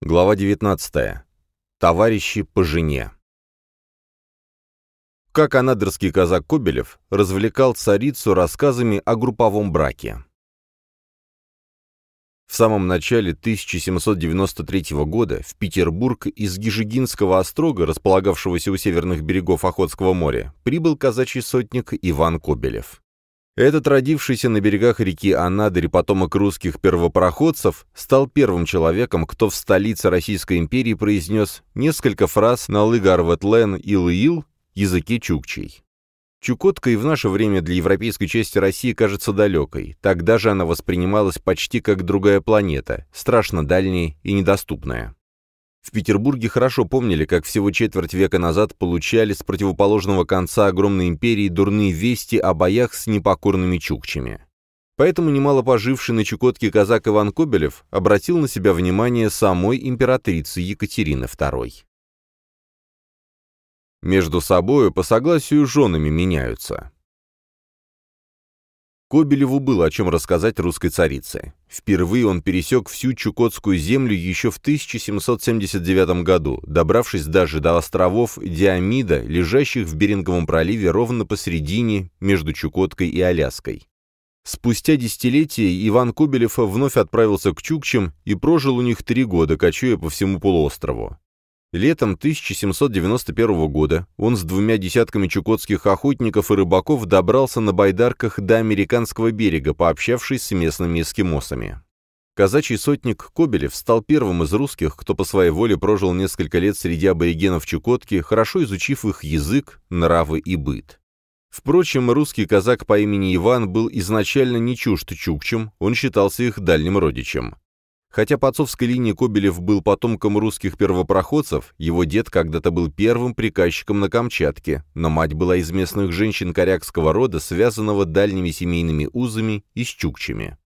Глава 19. Товарищи по жене. Как анадырский казак Кобелев развлекал царицу рассказами о групповом браке. В самом начале 1793 года в Петербург из Гижегинского острога, располагавшегося у северных берегов Охотского моря, прибыл казачий сотник Иван Кобелев. Этот родившийся на берегах реки Анадырь потомок русских первопроходцев стал первым человеком, кто в столице Российской империи произнес несколько фраз на лыгарветлен и лыил языке чукчей. Чукотка и в наше время для европейской части России кажется далекой. Тогда же она воспринималась почти как другая планета, страшно дальняя и недоступная. В Петербурге хорошо помнили, как всего четверть века назад получали с противоположного конца огромной империи дурные вести о боях с непокорными чукчами. Поэтому немало поживший на Чукотке казак Иван Кобелев обратил на себя внимание самой императрицы Екатерины II. Между собою по согласию женами меняются. Кобелеву было о чем рассказать русской царице. Впервые он пересек всю Чукотскую землю еще в 1779 году, добравшись даже до островов Диамида, лежащих в Беринговом проливе ровно посередине между Чукоткой и Аляской. Спустя десятилетия Иван Кобелев вновь отправился к Чукчам и прожил у них три года, кочуя по всему полуострову. Летом 1791 года он с двумя десятками чукотских охотников и рыбаков добрался на байдарках до американского берега, пообщавшись с местными эскимосами. Казачий сотник Кобелев стал первым из русских, кто по своей воле прожил несколько лет среди аборигенов Чукотки, хорошо изучив их язык, нравы и быт. Впрочем, русский казак по имени Иван был изначально не чужд чукчам, он считался их дальним родичем. Хотя по отцовской линии Кобелев был потомком русских первопроходцев, его дед когда-то был первым приказчиком на Камчатке, но мать была из местных женщин корякского рода, связанного дальними семейными узами и с чукчами.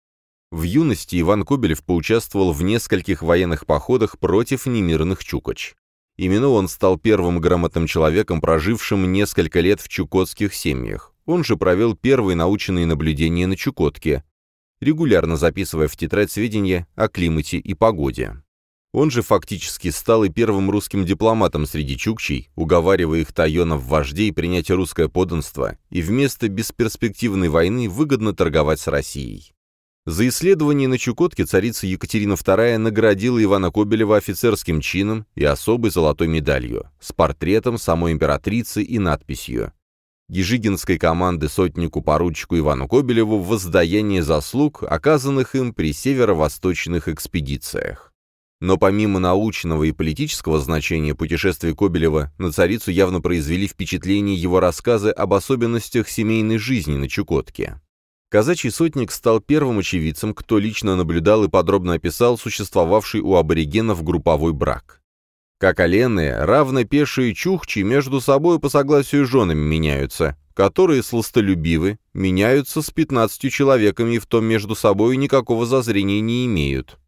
В юности Иван Кобелев поучаствовал в нескольких военных походах против немирных чукоч. Именно он стал первым грамотным человеком, прожившим несколько лет в чукотских семьях. Он же провел первые научные наблюдения на Чукотке, регулярно записывая в тетрадь сведения о климате и погоде. Он же фактически стал и первым русским дипломатом среди чукчей, уговаривая их тайонов вождей принять русское подданство и вместо бесперспективной войны выгодно торговать с Россией. За исследование на Чукотке царица Екатерина II наградила Ивана Кобелева офицерским чином и особой золотой медалью с портретом самой императрицы и надписью Ежигинской команды сотнику-поручику Ивану Кобелеву в воздаяние заслуг, оказанных им при северо-восточных экспедициях. Но помимо научного и политического значения путешествий Кобелева, на царицу явно произвели впечатление его рассказы об особенностях семейной жизни на Чукотке. Казачий сотник стал первым очевидцем, кто лично наблюдал и подробно описал существовавший у аборигенов групповой брак. Как оленные, равно пешие чухчи между собой по согласию женами меняются, которые сластолюбивы, меняются с пятнадцатью человеками и в том между собой никакого зазрения не имеют.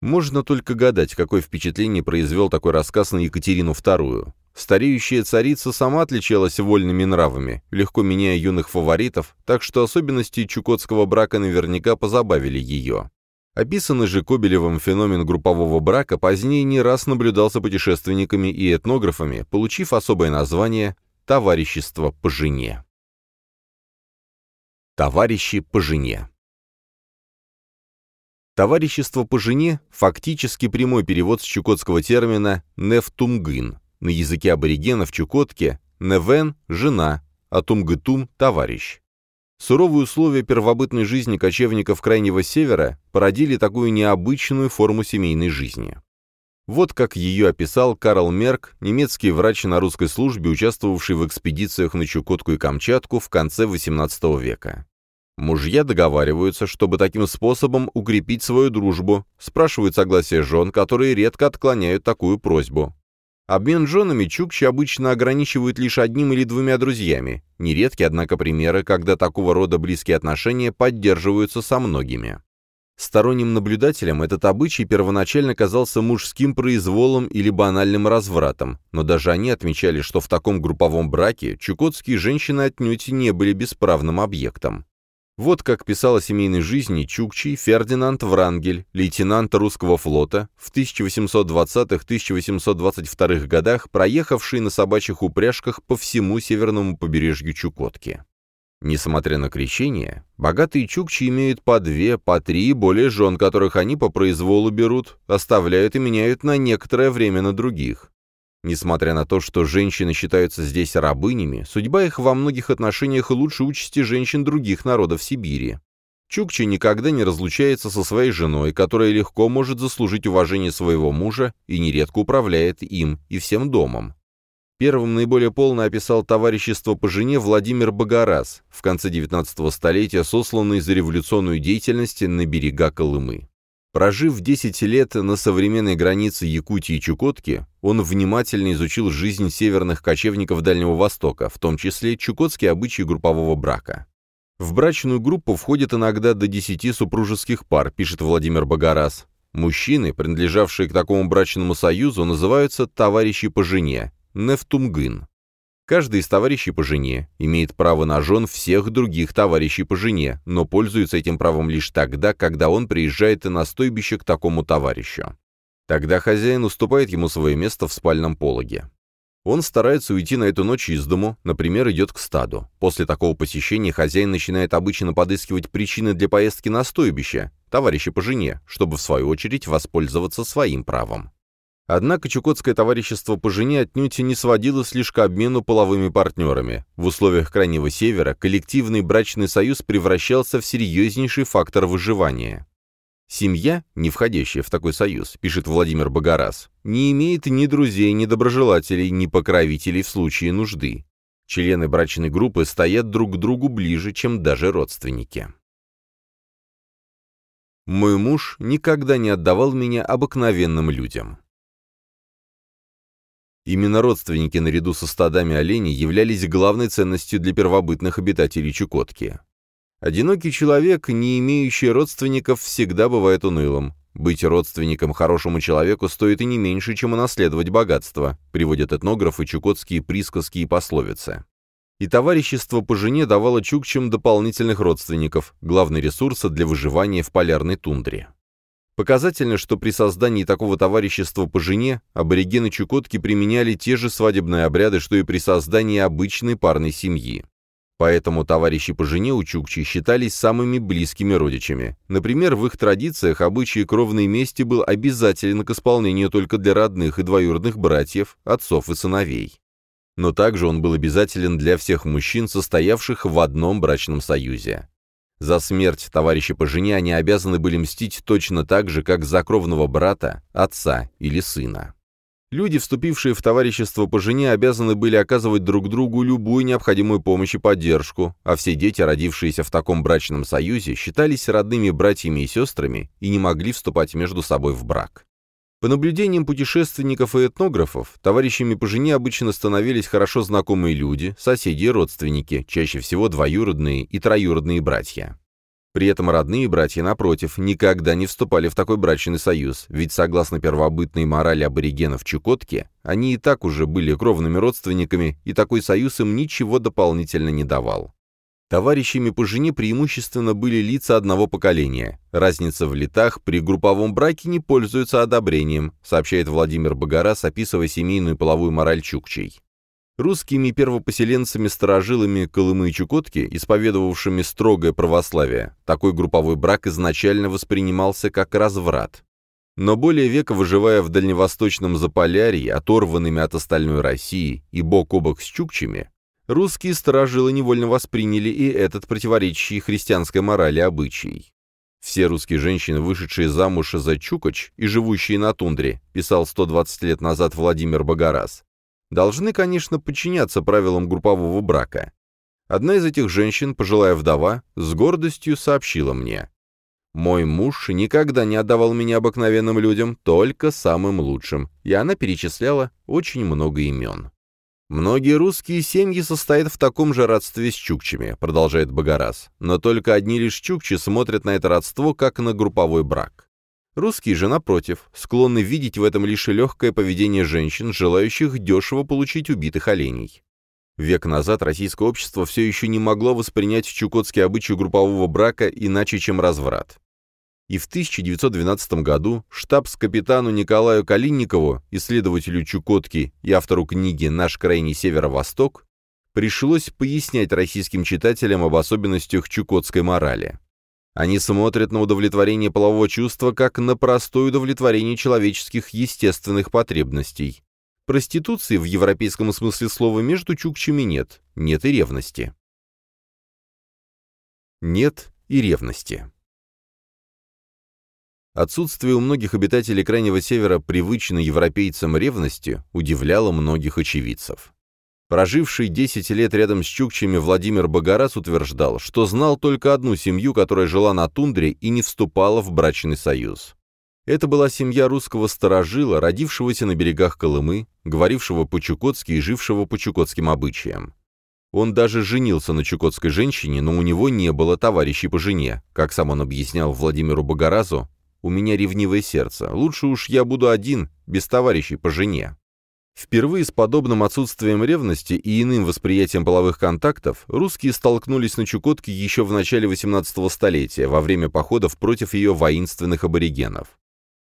Можно только гадать, какое впечатление произвел такой рассказ на Екатерину II. Стареющая царица сама отличалась вольными нравами, легко меняя юных фаворитов, так что особенности чукотского брака наверняка позабавили ее. Описанный же Кобелевым феномен группового брака позднее не раз наблюдался путешественниками и этнографами, получив особое название «товарищество по жене». Товарищи по жене Товарищество по жене – фактически прямой перевод с чукотского термина «нефтумгын». На языке аборигенов Чукотки «невен» – жена, а тумгытум – товарищ. Суровые условия первобытной жизни кочевников Крайнего Севера породили такую необычную форму семейной жизни. Вот как ее описал Карл Мерк, немецкий врач на русской службе, участвовавший в экспедициях на Чукотку и Камчатку в конце XVIII века. Мужья договариваются, чтобы таким способом укрепить свою дружбу, спрашивают согласие жен, которые редко отклоняют такую просьбу. Обмен женами чукчи обычно ограничивают лишь одним или двумя друзьями. Нередки, однако, примеры, когда такого рода близкие отношения поддерживаются со многими. Сторонним наблюдателям этот обычай первоначально казался мужским произволом или банальным развратом, но даже они отмечали, что в таком групповом браке чукотские женщины отнюдь не были бесправным объектом. Вот как писал о семейной жизни Чукчи Фердинанд Врангель, лейтенант русского флота, в 1820-1822 годах проехавший на собачьих упряжках по всему северному побережью Чукотки. Несмотря на крещение, богатые чукчи имеют по две, по три более жен, которых они по произволу берут, оставляют и меняют на некоторое время на других. Несмотря на то, что женщины считаются здесь рабынями, судьба их во многих отношениях лучше участи женщин других народов Сибири. Чукчи никогда не разлучается со своей женой, которая легко может заслужить уважение своего мужа и нередко управляет им и всем домом. Первым наиболее полно описал товарищество по жене Владимир Богораз, в конце XIX столетия сосланный за революционную деятельность на берега Колымы. Прожив 10 лет на современной границе Якутии и Чукотки, он внимательно изучил жизнь северных кочевников Дальнего Востока, в том числе чукотские обычаи группового брака. В брачную группу входит иногда до 10 супружеских пар, пишет Владимир Богораз. Мужчины, принадлежавшие к такому брачному союзу, называются «товарищи по жене» – нефтумгын. Каждый из товарищей по жене имеет право на жен всех других товарищей по жене, но пользуется этим правом лишь тогда, когда он приезжает на стойбище к такому товарищу. Тогда хозяин уступает ему свое место в спальном пологе. Он старается уйти на эту ночь из дому, например, идет к стаду. После такого посещения хозяин начинает обычно подыскивать причины для поездки на стойбище, товарища по жене, чтобы в свою очередь воспользоваться своим правом. Однако Чукотское товарищество по жене отнюдь не сводилось лишь к обмену половыми партнерами. В условиях Крайнего Севера коллективный брачный союз превращался в серьезнейший фактор выживания. Семья, не входящая в такой союз, пишет Владимир Богораз, не имеет ни друзей, ни доброжелателей, ни покровителей в случае нужды. Члены брачной группы стоят друг к другу ближе, чем даже родственники. Мой муж никогда не отдавал меня обыкновенным людям. Именно родственники наряду со стадами оленей являлись главной ценностью для первобытных обитателей Чукотки. Одинокий человек, не имеющий родственников, всегда бывает унылым. Быть родственником хорошему человеку стоит и не меньше, чем унаследовать богатство, приводят этнографы чукотские присказки и пословицы. И товарищество по жене давало чукчам дополнительных родственников, главный ресурс для выживания в полярной тундре. Показательно, что при создании такого товарищества по жене аборигены Чукотки применяли те же свадебные обряды, что и при создании обычной парной семьи. Поэтому товарищи по жене у Чукчи считались самыми близкими родичами. Например, в их традициях обычай кровной мести был обязателен к исполнению только для родных и двоюродных братьев, отцов и сыновей. Но также он был обязателен для всех мужчин, состоявших в одном брачном союзе. За смерть товарища по жене они обязаны были мстить точно так же, как за кровного брата, отца или сына. Люди, вступившие в товарищество по жене, обязаны были оказывать друг другу любую необходимую помощь и поддержку, а все дети, родившиеся в таком брачном союзе, считались родными братьями и сестрами и не могли вступать между собой в брак. По наблюдениям путешественников и этнографов, товарищами по жене обычно становились хорошо знакомые люди, соседи и родственники, чаще всего двоюродные и троюродные братья. При этом родные братья, напротив, никогда не вступали в такой брачный союз, ведь, согласно первобытной морали аборигенов Чукотки, они и так уже были кровными родственниками, и такой союз им ничего дополнительно не давал. Товарищами по жене преимущественно были лица одного поколения. Разница в летах при групповом браке не пользуется одобрением, сообщает Владимир Богораз, описывая семейную половую мораль чукчей. Русскими первопоселенцами-старожилами Колымы и Чукотки, исповедовавшими строгое православие, такой групповой брак изначально воспринимался как разврат. Но более века выживая в дальневосточном Заполярье, оторванными от остальной России и бок о бок с чукчами, русские сторожилы невольно восприняли и этот противоречащий христианской морали обычай. Все русские женщины, вышедшие замуж за Чукоч и живущие на тундре, писал 120 лет назад Владимир Богораз, должны, конечно, подчиняться правилам группового брака. Одна из этих женщин, пожилая вдова, с гордостью сообщила мне. «Мой муж никогда не отдавал меня обыкновенным людям, только самым лучшим», и она перечисляла очень много имен. «Многие русские семьи состоят в таком же родстве с чукчами», продолжает Богораз, «но только одни лишь чукчи смотрят на это родство как на групповой брак. Русские же, напротив, склонны видеть в этом лишь легкое поведение женщин, желающих дешево получить убитых оленей. Век назад российское общество все еще не могло воспринять чукотский обычай группового брака иначе, чем разврат. И в 1912 году штабс-капитану Николаю Калинникову, исследователю Чукотки и автору книги «Наш крайний северо-восток», пришлось пояснять российским читателям об особенностях чукотской морали. Они смотрят на удовлетворение полового чувства как на простое удовлетворение человеческих естественных потребностей. Проституции в европейском смысле слова между чукчами нет, нет и ревности. Нет и ревности. Отсутствие у многих обитателей Крайнего Севера привычной европейцам ревности удивляло многих очевидцев. Проживший 10 лет рядом с Чукчами Владимир Богораз утверждал, что знал только одну семью, которая жила на тундре и не вступала в брачный союз. Это была семья русского старожила, родившегося на берегах Колымы, говорившего по-чукотски и жившего по чукотским обычаям. Он даже женился на чукотской женщине, но у него не было товарищей по жене. Как сам он объяснял Владимиру Богоразу, «У меня ревнивое сердце. Лучше уж я буду один, без товарищей по жене». Впервые с подобным отсутствием ревности и иным восприятием половых контактов русские столкнулись на Чукотке еще в начале XVIII столетия, во время походов против ее воинственных аборигенов.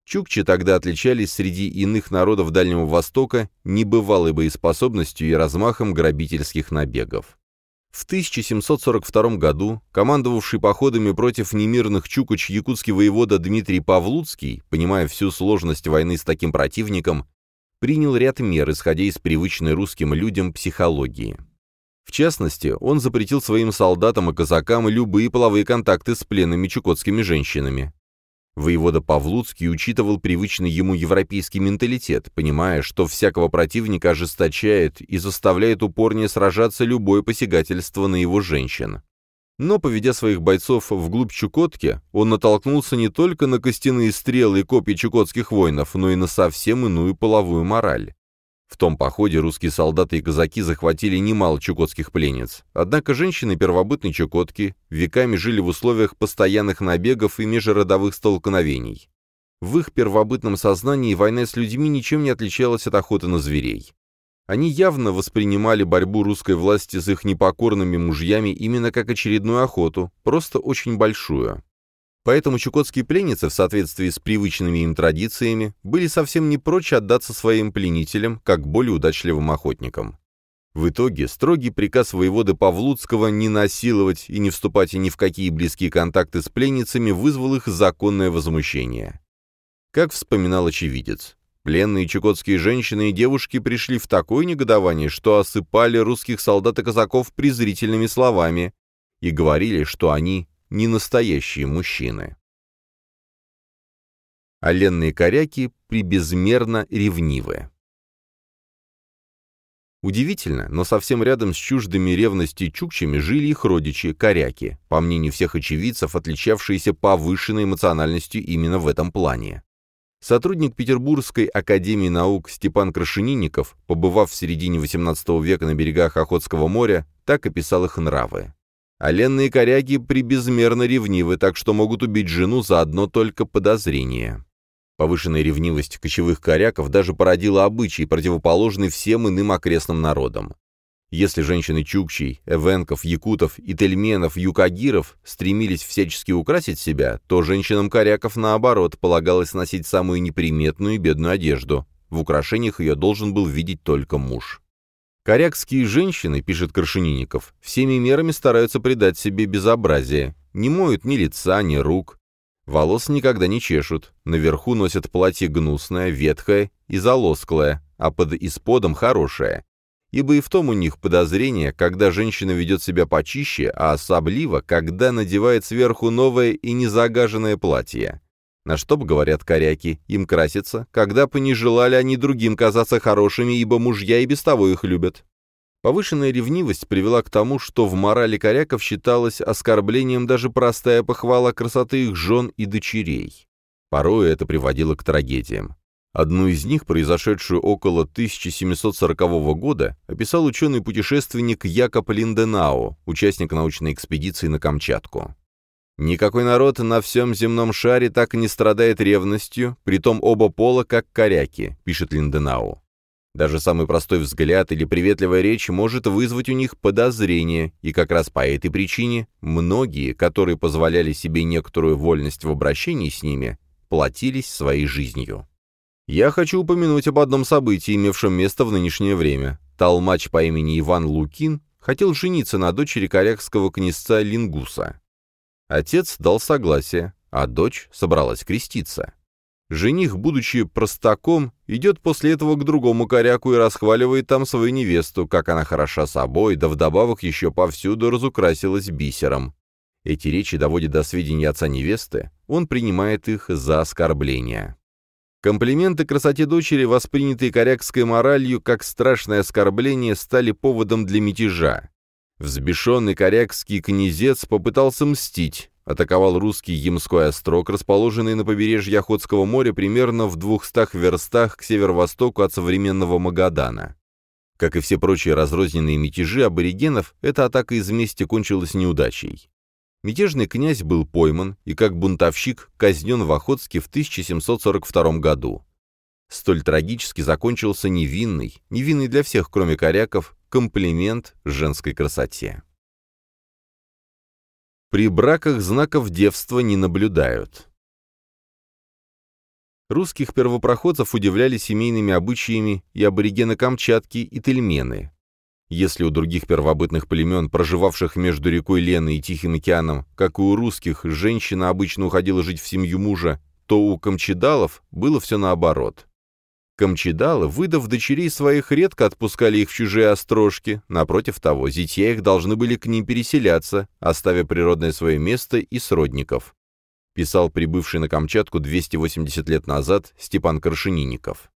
Чукчи тогда отличались среди иных народов Дальнего Востока небывалой боеспособностью и размахом грабительских набегов. В 1742 году командовавший походами против немирных чукоч якутский воевода Дмитрий Павлуцкий, понимая всю сложность войны с таким противником, принял ряд мер, исходя из привычной русским людям психологии. В частности, он запретил своим солдатам и казакам любые половые контакты с пленными чукотскими женщинами. Воевода Павлуцкий учитывал привычный ему европейский менталитет, понимая, что всякого противника ожесточает и заставляет упорнее сражаться любое посягательство на его женщин. Но, поведя своих бойцов вглубь Чукотки, он натолкнулся не только на костяные стрелы и копья чукотских воинов, но и на совсем иную половую мораль. В том походе русские солдаты и казаки захватили немало чукотских пленниц. Однако женщины первобытной Чукотки веками жили в условиях постоянных набегов и межродовых столкновений. В их первобытном сознании война с людьми ничем не отличалась от охоты на зверей. Они явно воспринимали борьбу русской власти с их непокорными мужьями именно как очередную охоту, просто очень большую. Поэтому чукотские пленницы, в соответствии с привычными им традициями, были совсем не прочь отдаться своим пленителям, как более удачливым охотникам. В итоге строгий приказ воеводы Павлуцкого не насиловать и не вступать ни в какие близкие контакты с пленницами вызвал их законное возмущение. Как вспоминал очевидец, Пленные чукотские женщины и девушки пришли в такое негодование, что осыпали русских солдат и казаков презрительными словами и говорили, что они не настоящие мужчины. Оленные коряки прибезмерно ревнивы. Удивительно, но совсем рядом с чуждыми ревности чукчами жили их родичи, коряки, по мнению всех очевидцев, отличавшиеся повышенной эмоциональностью именно в этом плане. Сотрудник Петербургской академии наук Степан Крашенинников, побывав в середине XVIII века на берегах Охотского моря, так описал их нравы. Оленные коряги прибезмерно ревнивы, так что могут убить жену за одно только подозрение. Повышенная ревнивость кочевых коряков даже породила обычай, противоположный всем иным окрестным народам. Если женщины чукчей, эвенков, якутов и тельменов, юкагиров стремились всячески украсить себя, то женщинам коряков, наоборот, полагалось носить самую неприметную и бедную одежду. В украшениях ее должен был видеть только муж. Корякские женщины, пишет Крашенинников, всеми мерами стараются придать себе безобразие. Не моют ни лица, ни рук. Волос никогда не чешут. Наверху носят платье гнусное, ветхое и залосклое, а под исподом хорошее ибо и в том у них подозрение, когда женщина ведет себя почище, а особливо, когда надевает сверху новое и незагаженное платье. На что бы говорят коряки, им краситься, когда бы не желали они другим казаться хорошими, ибо мужья и без того их любят. Повышенная ревнивость привела к тому, что в морали коряков считалось оскорблением даже простая похвала красоты их жен и дочерей. Порой это приводило к трагедиям. Одну из них, произошедшую около 1740 года, описал ученый-путешественник Якоб Линденау, участник научной экспедиции на Камчатку. «Никакой народ на всем земном шаре так не страдает ревностью, притом оба пола, как коряки», — пишет Линденау. Даже самый простой взгляд или приветливая речь может вызвать у них подозрение, и как раз по этой причине многие, которые позволяли себе некоторую вольность в обращении с ними, платились своей жизнью. Я хочу упомянуть об одном событии, имевшем место в нынешнее время. Толмач по имени Иван Лукин хотел жениться на дочери корякского князца Лингуса. Отец дал согласие, а дочь собралась креститься. Жених, будучи простаком, идет после этого к другому коряку и расхваливает там свою невесту, как она хороша собой, да вдобавок еще повсюду разукрасилась бисером. Эти речи доводят до сведения отца невесты, он принимает их за оскорбление. Комплименты красоте дочери, воспринятые корякской моралью как страшное оскорбление, стали поводом для мятежа. Взбешенный корякский князец попытался мстить, атаковал русский Ямской острог, расположенный на побережье Охотского моря примерно в двухстах верстах к северо-востоку от современного Магадана. Как и все прочие разрозненные мятежи аборигенов, эта атака из мести кончилась неудачей. Мятежный князь был пойман и как бунтовщик казнен в Охотске в 1742 году. Столь трагически закончился невинный, невинный для всех, кроме коряков, комплимент женской красоте. При браках знаков девства не наблюдают. Русских первопроходцев удивляли семейными обычаями и аборигены Камчатки, и тельмены. Если у других первобытных племен, проживавших между рекой Леной и Тихим океаном, как и у русских, женщина обычно уходила жить в семью мужа, то у камчедалов было все наоборот. Камчедалы, выдав дочерей своих, редко отпускали их в чужие острожки, напротив того, зятья их должны были к ним переселяться, оставя природное свое место и сродников. Писал прибывший на Камчатку 280 лет назад Степан Крашенинников.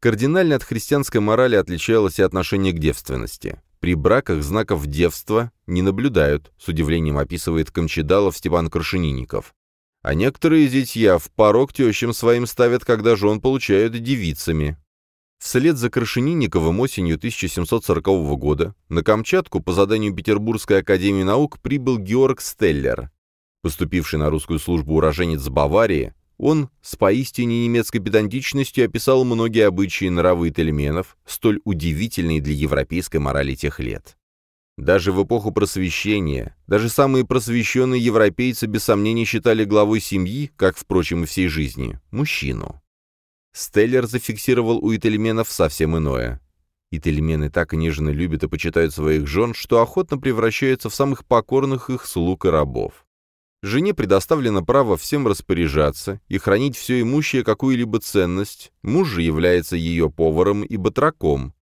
Кардинально от христианской морали отличалось и отношение к девственности. При браках знаков девства не наблюдают, с удивлением описывает Камчедалов Степан Крашенинников. А некоторые зятья в порог тещам своим ставят, когда жен получают девицами. Вслед за Крашенинниковым осенью 1740 года на Камчатку по заданию Петербургской академии наук прибыл Георг Стеллер. Поступивший на русскую службу уроженец Баварии, он с поистине немецкой педантичностью описал многие обычаи нравы тельменов, столь удивительные для европейской морали тех лет. Даже в эпоху просвещения, даже самые просвещенные европейцы без сомнения считали главой семьи, как, впрочем, и всей жизни, мужчину. Стеллер зафиксировал у ительменов совсем иное. Ительмены так нежно любят и почитают своих жен, что охотно превращаются в самых покорных их слуг и рабов. Жене предоставлено право всем распоряжаться и хранить все имущее какую-либо ценность, муж же является ее поваром и батраком,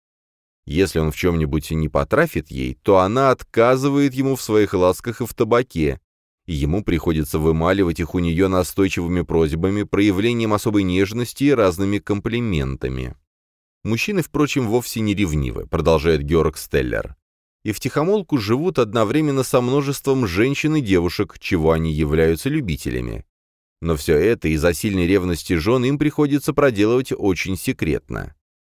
если он в чем-нибудь не потрафит ей, то она отказывает ему в своих ласках и в табаке, и ему приходится вымаливать их у нее настойчивыми просьбами, проявлением особой нежности и разными комплиментами. Мужчины, впрочем, вовсе не ревнивы, продолжает Георг Стеллер. И втихомолку живут одновременно со множеством женщин и девушек, чего они являются любителями. Но все это из-за сильной ревности жен им приходится проделывать очень секретно.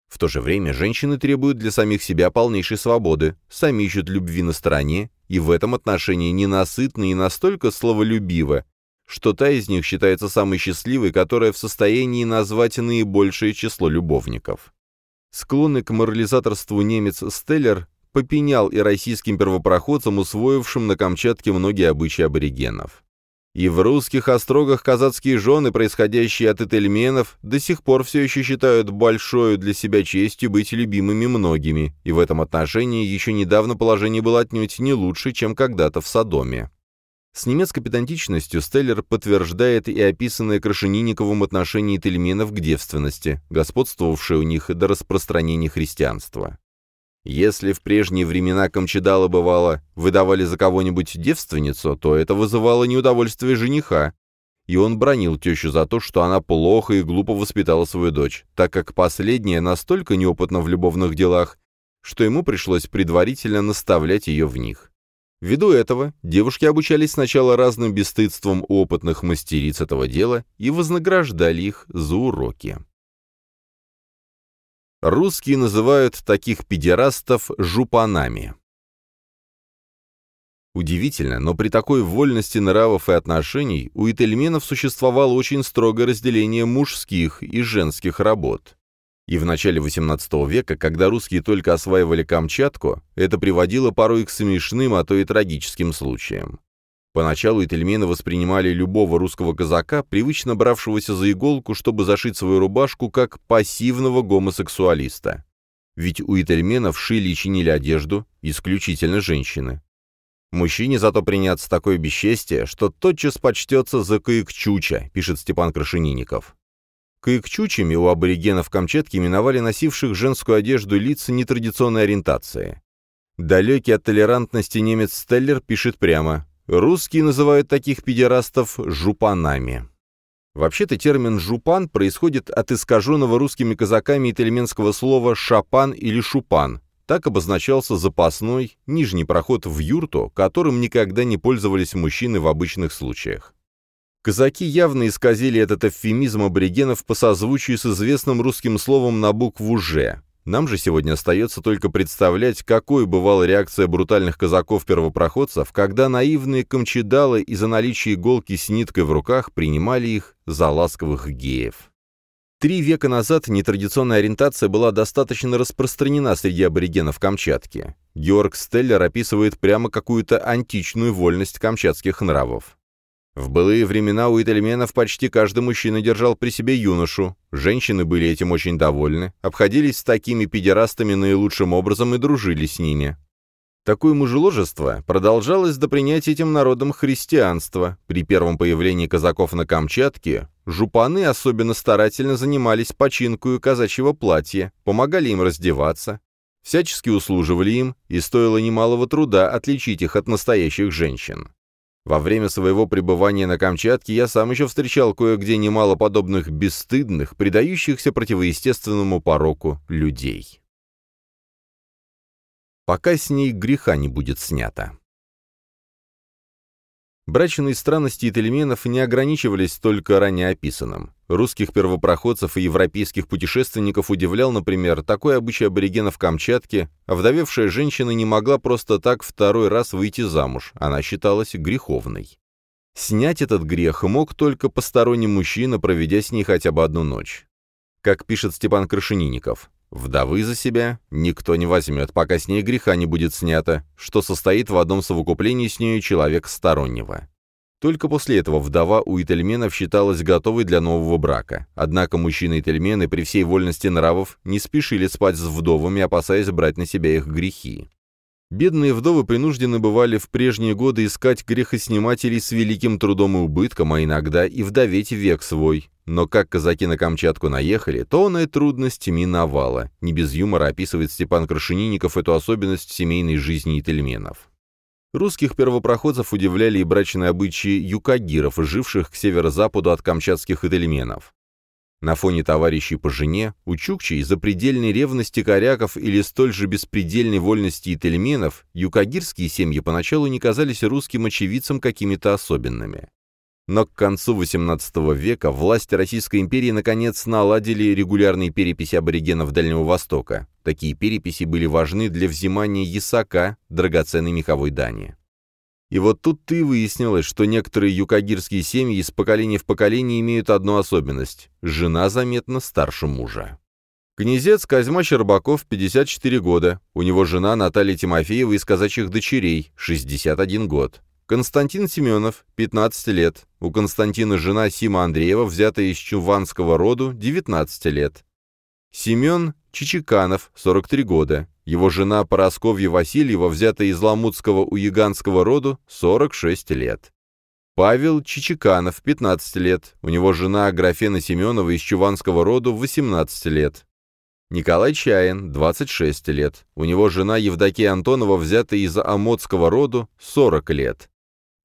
В то же время женщины требуют для самих себя полнейшей свободы, сами ищут любви на стороне, и в этом отношении ненасытны и настолько словолюбивы, что та из них считается самой счастливой, которая в состоянии назвать наибольшее число любовников. Склонный к морализаторству немец Стеллер попенял и российским первопроходцам, усвоившим на Камчатке многие обычаи аборигенов. И в русских острогах казацкие жены, происходящие от этельменов, до сих пор все еще считают большой для себя честью быть любимыми многими, и в этом отношении еще недавно положение было отнюдь не лучше, чем когда-то в Содоме. С немецкой педантичностью Стеллер подтверждает и описанное Крашенинниковым отношение тельменов к девственности, господствовавшее у них до распространения христианства. Если в прежние времена Камчедала бывало выдавали за кого-нибудь девственницу, то это вызывало неудовольствие жениха, и он бронил тещу за то, что она плохо и глупо воспитала свою дочь, так как последняя настолько неопытна в любовных делах, что ему пришлось предварительно наставлять ее в них. Ввиду этого девушки обучались сначала разным бесстыдствам опытных мастериц этого дела и вознаграждали их за уроки. Русские называют таких педерастов жупанами. Удивительно, но при такой вольности нравов и отношений у ительменов существовало очень строгое разделение мужских и женских работ. И в начале XVIII века, когда русские только осваивали Камчатку, это приводило порой к смешным, а то и трагическим случаям. Поначалу ительмены воспринимали любого русского казака, привычно бравшегося за иголку, чтобы зашить свою рубашку, как пассивного гомосексуалиста. Ведь у ительменов шили и чинили одежду исключительно женщины. Мужчине зато приняться такое бесчестие, что тотчас почтется за каикчуча, пишет Степан Крашенинников. Каикчучами у аборигенов Камчатки именовали носивших женскую одежду лиц нетрадиционной ориентации. Далекий от толерантности немец Стеллер пишет прямо «Русские называют таких педерастов «жупанами». Вообще-то термин «жупан» происходит от искаженного русскими казаками итальменского слова «шапан» или «шупан». Так обозначался запасной, нижний проход в юрту, которым никогда не пользовались мужчины в обычных случаях. Казаки явно исказили этот эвфемизм аборигенов по созвучию с известным русским словом на букву «Ж». Нам же сегодня остается только представлять, какой бывала реакция брутальных казаков-первопроходцев, когда наивные камчедалы из-за наличия иголки с ниткой в руках принимали их за ласковых геев. Три века назад нетрадиционная ориентация была достаточно распространена среди аборигенов Камчатки. Георг Стеллер описывает прямо какую-то античную вольность камчатских нравов. В былые времена у итальменов почти каждый мужчина держал при себе юношу. Женщины были этим очень довольны, обходились с такими педерастами наилучшим образом и дружили с ними. Такое мужеложество продолжалось до принятия этим народом христианства. При первом появлении казаков на Камчатке жупаны особенно старательно занимались починкой казачьего платья, помогали им раздеваться, всячески услуживали им, и стоило немалого труда отличить их от настоящих женщин. Во время своего пребывания на Камчатке я сам еще встречал кое-где немало подобных бесстыдных, предающихся противоестественному пороку людей. Пока с ней греха не будет снято. Брачные странности итальменов не ограничивались только ранее описанным. Русских первопроходцев и европейских путешественников удивлял, например, такой обычай аборигенов Камчатки, а вдовевшая женщина не могла просто так второй раз выйти замуж, она считалась греховной. Снять этот грех мог только посторонний мужчина, проведя с ней хотя бы одну ночь. Как пишет Степан Крашенинников, «Вдовы за себя никто не возьмет, пока с ней греха не будет снято, что состоит в одном совокуплении с нею человек стороннего». Только после этого вдова у итальменов считалась готовой для нового брака. Однако мужчины-итальмены при всей вольности нравов не спешили спать с вдовами, опасаясь брать на себя их грехи. Бедные вдовы принуждены бывали в прежние годы искать грехоснимателей с великим трудом и убытком, а иногда и вдоветь век свой. Но как казаки на Камчатку наехали, то она и трудность миновала. Не без юмора описывает Степан Крашенинников эту особенность семейной жизни итальменов. Русских первопроходцев удивляли и брачные обычаи юкагиров, живших к северо-западу от камчатских эдельменов. На фоне товарищей по жене, у чукчей запредельной ревности коряков или столь же беспредельной вольности итальменов, юкагирские семьи поначалу не казались русским очевидцам какими-то особенными. Но к концу XVIII века власти Российской империи наконец наладили регулярные переписи аборигенов Дальнего Востока. Такие переписи были важны для взимания ясака, драгоценной меховой дани. И вот тут-то и выяснилось, что некоторые юкагирские семьи из поколения в поколение имеют одну особенность – жена заметно старше мужа. Князец Козьма Щербаков, 54 года, у него жена Наталья Тимофеева из казачьих дочерей, 61 год. Константин Семенов, 15 лет. У Константина жена Сима Андреева, взятая из чуванского роду, 19 лет. Семен Чичиканов, 43 года. Его жена Поросковья Васильева, взятая из ламутского уяганского роду, 46 лет. Павел Чичиканов, 15 лет. У него жена Аграфена Семенова из чуванского роду, 18 лет. Николай Чаин, 26 лет. У него жена Евдокия Антонова, взятая из Амодского роду, 40 лет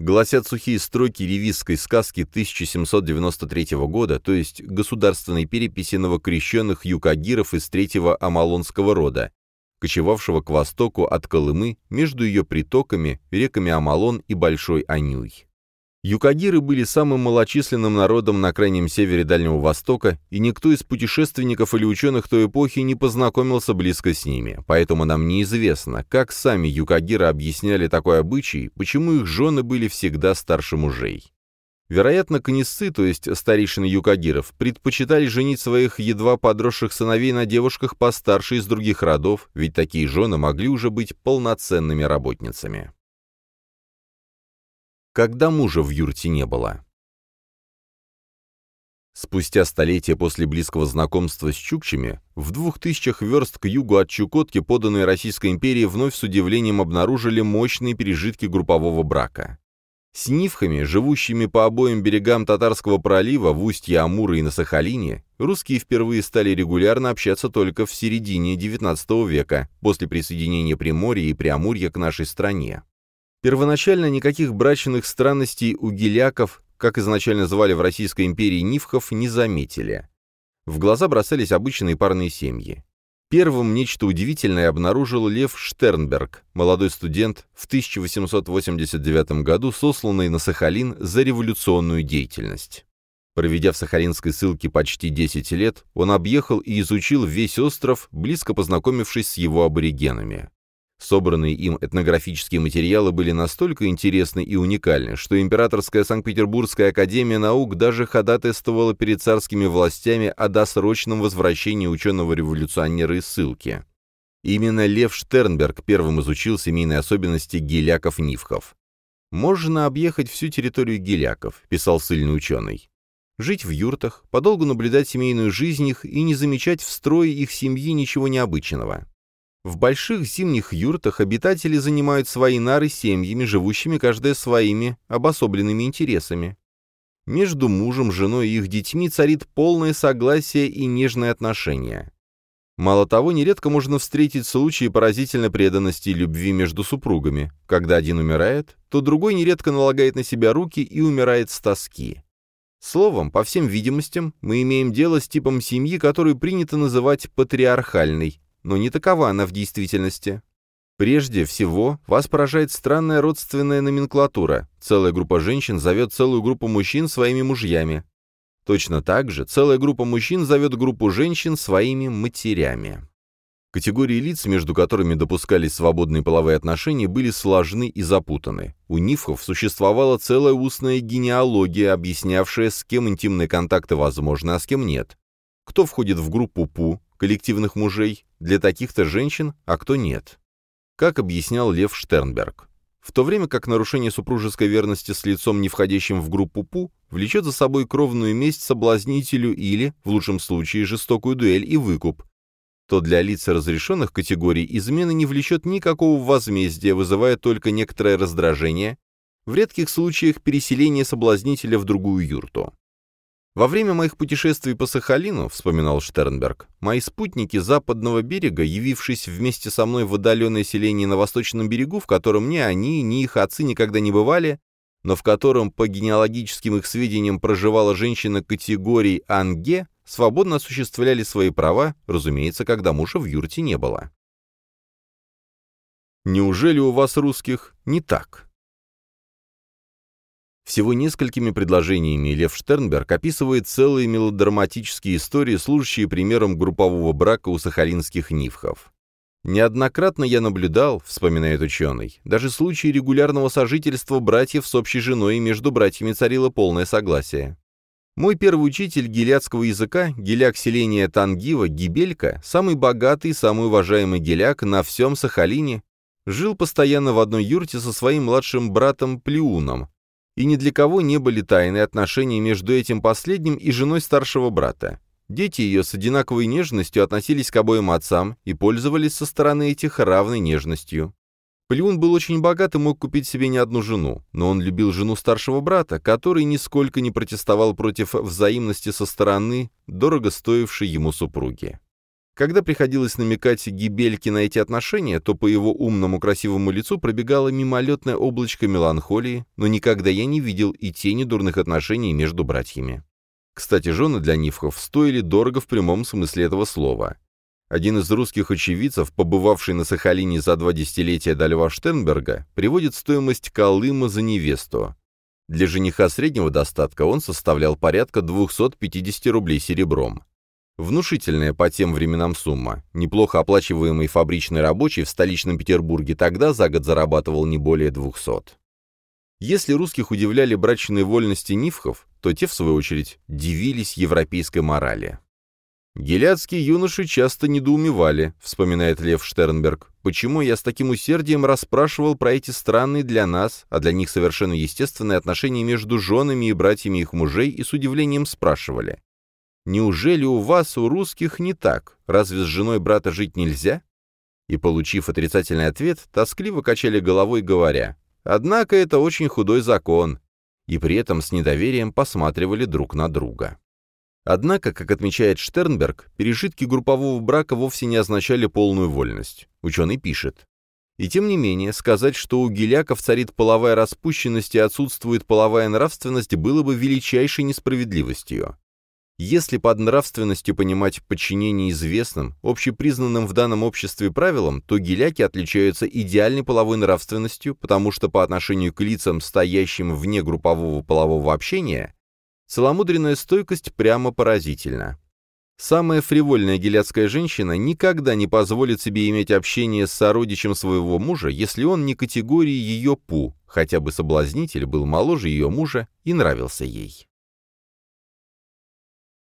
гласят сухие строки ревизской сказки 1793 года, то есть государственной переписи новокрещенных юкагиров из третьего амалонского рода, кочевавшего к востоку от Колымы между ее притоками, реками Амалон и Большой Анюй. Юкагиры были самым малочисленным народом на крайнем севере Дальнего Востока, и никто из путешественников или ученых той эпохи не познакомился близко с ними, поэтому нам неизвестно, как сами юкагиры объясняли такой обычай, почему их жены были всегда старше мужей. Вероятно, конесцы, то есть старейшины юкагиров, предпочитали женить своих едва подросших сыновей на девушках постарше из других родов, ведь такие жены могли уже быть полноценными работницами. Когда мужа в юрте не было. Спустя столетия после близкого знакомства с чукчами, в двух тысячах верст к югу от Чукотки, поданной Российской империи, вновь с удивлением обнаружили мощные пережитки группового брака. С нивхами, живущими по обоим берегам Татарского пролива в устье Амура и на Сахалине, русские впервые стали регулярно общаться только в середине XIX века, после присоединения Приморья и Преамурья к нашей стране. Первоначально никаких брачных странностей у геляков, как изначально звали в Российской империи нивхов, не заметили. В глаза бросались обычные парные семьи. Первым нечто удивительное обнаружил Лев Штернберг, молодой студент, в 1889 году сосланный на Сахалин за революционную деятельность. Проведя в сахалинской ссылке почти 10 лет, он объехал и изучил весь остров, близко познакомившись с его аборигенами. Собранные им этнографические материалы были настолько интересны и уникальны, что Императорская Санкт-Петербургская академия наук даже ходатайствовала перед царскими властями о досрочном возвращении ученого-революционера из ссылки. Именно Лев Штернберг первым изучил семейные особенности геляков-нивхов. «Можно объехать всю территорию геляков», — писал сильный ученый. «Жить в юртах, подолгу наблюдать семейную жизнь их и не замечать в строе их семьи ничего необычного. В больших зимних юртах обитатели занимают свои нары семьями, живущими каждая своими обособленными интересами. Между мужем, женой и их детьми царит полное согласие и нежное отношение. Мало того, нередко можно встретить случаи поразительной преданности и любви между супругами. Когда один умирает, то другой нередко налагает на себя руки и умирает с тоски. Словом, по всем видимостям, мы имеем дело с типом семьи, которую принято называть патриархальной, но не такова она в действительности. Прежде всего, вас поражает странная родственная номенклатура. Целая группа женщин зовет целую группу мужчин своими мужьями. Точно так же целая группа мужчин зовет группу женщин своими матерями. Категории лиц, между которыми допускались свободные половые отношения, были сложны и запутаны. У нифхов существовала целая устная генеалогия, объяснявшая, с кем интимные контакты возможны, а с кем нет. Кто входит в группу ПУ, коллективных мужей, для таких-то женщин, а кто нет. Как объяснял Лев Штернберг. В то время как нарушение супружеской верности с лицом, не входящим в группу ПУ, влечет за собой кровную месть соблазнителю или, в лучшем случае, жестокую дуэль и выкуп, то для лиц разрешенных категорий измена не влечет никакого возмездия, вызывая только некоторое раздражение, в редких случаях переселение соблазнителя в другую юрту. «Во время моих путешествий по Сахалину, — вспоминал Штернберг, — мои спутники западного берега, явившись вместе со мной в отдаленное селение на восточном берегу, в котором ни они, ни их отцы никогда не бывали, но в котором, по генеалогическим их сведениям, проживала женщина категории Анге, свободно осуществляли свои права, разумеется, когда мужа в юрте не было. Неужели у вас, русских, не так? Всего несколькими предложениями Лев Штернберг описывает целые мелодраматические истории, служащие примером группового брака у сахалинских нивхов. «Неоднократно я наблюдал, — вспоминает ученый, — даже случаи регулярного сожительства братьев с общей женой, между братьями царило полное согласие. Мой первый учитель геляцкого языка, геляк селения Тангива, Гибелька, самый богатый и самый уважаемый геляк на всем Сахалине, жил постоянно в одной юрте со своим младшим братом Плеуном, и ни для кого не были тайны отношения между этим последним и женой старшего брата. Дети ее с одинаковой нежностью относились к обоим отцам и пользовались со стороны этих равной нежностью. Плюн был очень богат и мог купить себе не одну жену, но он любил жену старшего брата, который нисколько не протестовал против взаимности со стороны, дорого стоившей ему супруги. Когда приходилось намекать Гибельке на эти отношения, то по его умному красивому лицу пробегало мимолетное облачко меланхолии, но никогда я не видел и тени дурных отношений между братьями. Кстати, жены для Нивхов стоили дорого в прямом смысле этого слова. Один из русских очевидцев, побывавший на Сахалине за два десятилетия до Льва Штенберга, приводит стоимость Колыма за невесту. Для жениха среднего достатка он составлял порядка 250 рублей серебром. Внушительная по тем временам сумма. Неплохо оплачиваемый фабричный рабочий в столичном Петербурге тогда за год зарабатывал не более 200. Если русских удивляли брачные вольности нивхов, то те, в свою очередь, дивились европейской морали. «Гелядские юноши часто недоумевали», — вспоминает Лев Штернберг, «почему я с таким усердием расспрашивал про эти странные для нас, а для них совершенно естественные отношения между женами и братьями их мужей и с удивлением спрашивали. Неужели у вас, у русских, не так? Разве с женой брата жить нельзя?» И, получив отрицательный ответ, тоскливо качали головой, говоря, «Однако это очень худой закон», и при этом с недоверием посматривали друг на друга. Однако, как отмечает Штернберг, пережитки группового брака вовсе не означали полную вольность. Ученый пишет. И тем не менее, сказать, что у геляков царит половая распущенность и отсутствует половая нравственность, было бы величайшей несправедливостью. Если под нравственностью понимать подчинение известным, общепризнанным в данном обществе правилам, то геляки отличаются идеальной половой нравственностью, потому что по отношению к лицам, стоящим вне группового полового общения, Целомудренная стойкость прямо поразительна. Самая фривольная геляцкая женщина никогда не позволит себе иметь общение с сородичем своего мужа, если он не категории ее пу, хотя бы соблазнитель был моложе ее мужа и нравился ей.